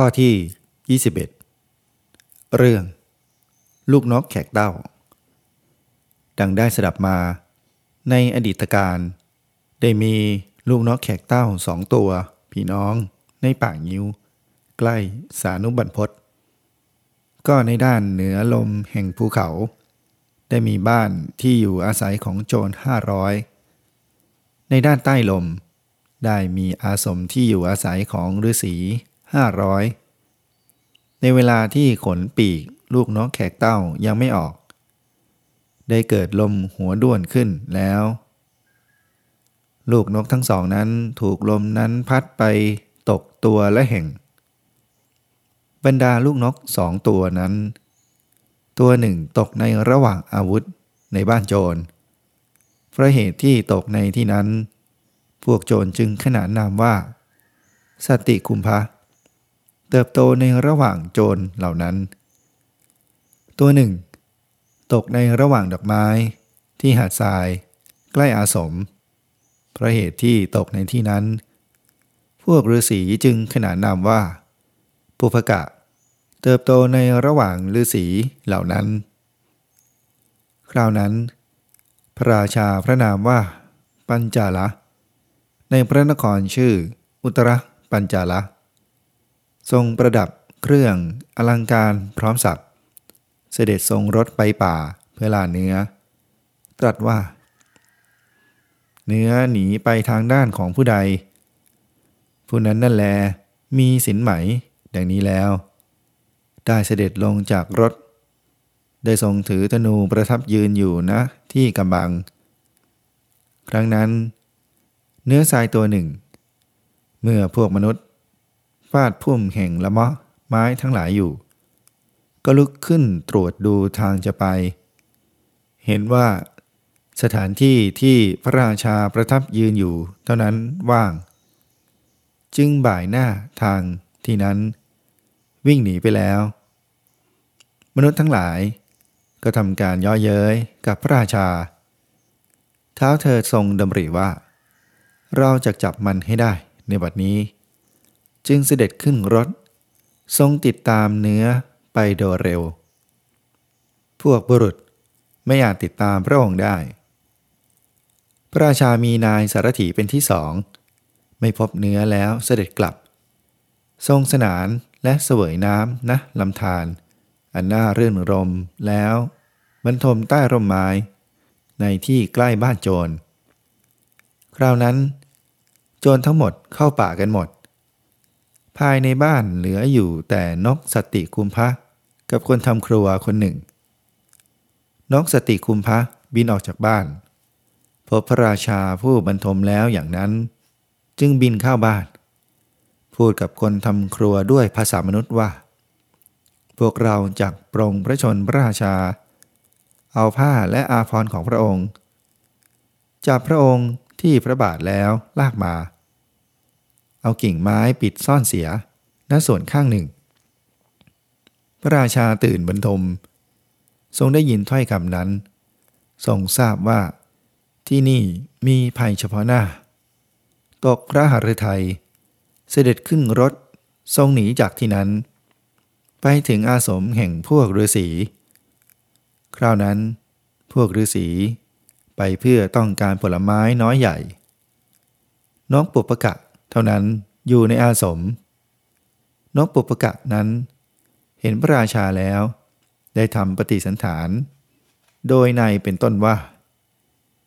ข้อที่ 21 เรื่อง ลูกนกแขกเต้า ดังได้สดับมา ในอดีตการ ได้มีลูกนกแขกเต้าสองตัว พี่น้องในป่างิ้ว ใกล้สานุบันพศก็ในด้านเหนือลมแห่งภูเขา ได้มีบ้านที่อยู่อาศัยของโจรห้าร้อยในด้านใต้ลม ได้มีอาสมที่อยู่อาศัยของฤาษี ห้าร้อยในเวลาที่ขนปีกลูกนกแขกเต้ายังไม่ออก ได้เกิดลมหัวด้วนขึ้นแล้ว ลูกนกทั้งสองนั้นถูกลมนั้นพัดไปตกตัวและแห่ง บรรดาลูกนกสองตัวนั้น ตัวหนึ่งตกในระหว่างอาวุธในบ้านโจรเพราะเหตุที่ตกในที่นั้น พวกโจรจึงขนานนามว่า สติคุมภะ เติบโตในระหว่างโจรเหล่านั้น ตัวหนึ่ง ตกในระหว่างดอกไม้ ที่หาดทราย ใกล้อาสม เพราะเหตุที่ตกในที่นั้น พวกฤาษีจึงขนานนามว่า ปุพกะ เติบโตในระหว่างฤาษีเหล่านั้น คราวนั้น พระราชาพระนามว่า ปัญจาละ ในพระนครชื่อ อุตรปัญจาละ ทรงประดับเครื่องอลังการพร้อมสับเสด็จทรงรถไปป่าเพื่อล่าเนื้อ ตรัสว่า เนื้อหนีไปทางด้านของผู้ใด ผู้นั้นนั่นแลมีสินไหมดังนี้แล้ว ได้เสด็จลงจากรถ ได้ทรงถือธนูประทับยืนอยู่นะที่กำบัง ครั้งนั้น เนื้อทรายตัวหนึ่ง เมื่อพวกมนุษย์ ฟาดพุ่มแห่งละมะไม้ทั้งหลายอยู่ ก็ลุกขึ้นตรวจดูทางจะไป เห็นว่าสถานที่ที่พระราชาประทับยืนอยู่เท่านั้นว่าง จึงบ่ายหน้าทางที่นั้น วิ่งหนีไปแล้ว มนุษย์ทั้งหลาย ก็ทำการย่อเย้ยกับพระราชา เท้าเธอทรงดำริว่า เราจะจับมันให้ได้ในบัดนี้ จึงเสด็จขึ้นรถ ทรงติดตามเนื้อไปโดยเร็ว พวกบุรุษไม่อาจติดตามพระองค์ได้ พระราชามีนายสารถีเป็นที่สอง ไม่พบเนื้อแล้วเสด็จกลับ ทรงสนานและเสวยน้ำนะลำธารอันน่าเรื่นรมแล้วบรรทมใต้ร่มไม้ ในที่ใกล้บ้านโจร คราวนั้น โจรทั้งหมดเข้าป่ากันหมด ภายในบ้านเหลืออยู่แต่นกสติคุมพะ กับคนทำครัวคนหนึ่ง นกสติคุมพะบินออกจากบ้าน พบพระราชาผู้บรรทมแล้วอย่างนั้น จึงบินเข้าบ้าน พูดกับคนทำครัวด้วยภาษามนุษย์ว่า พวกเราจากปรงพระชนพระราชา เอาผ้าและอาภรณ์ของพระองค์ จากพระองค์ที่พระบาทแล้วลากมา เอากิ่งไม้ปิดซ่อนเสียณส่วนข้างหนึ่ง พระราชาตื่นบรรทม ทรงได้ยินถ้อยคำนั้น ทรงทราบว่า ที่นี่มีภัยเฉพาะหน้า ตกพระหฤทัย เสด็จขึ้นรถทรงหนีจากที่นั้น ไปถึงอาสมแห่งพวกฤาษีคราวนั้น พวกฤาษีไปเพื่อต้องการผลไม้น้อยใหญ่ น้องปุปกะ เท่านั้นอยู่ในอาสม นกปุปกะนั้น เห็นพระราชาแล้ว ได้ทำปฏิสันฐาน โดยในเป็นต้นว่า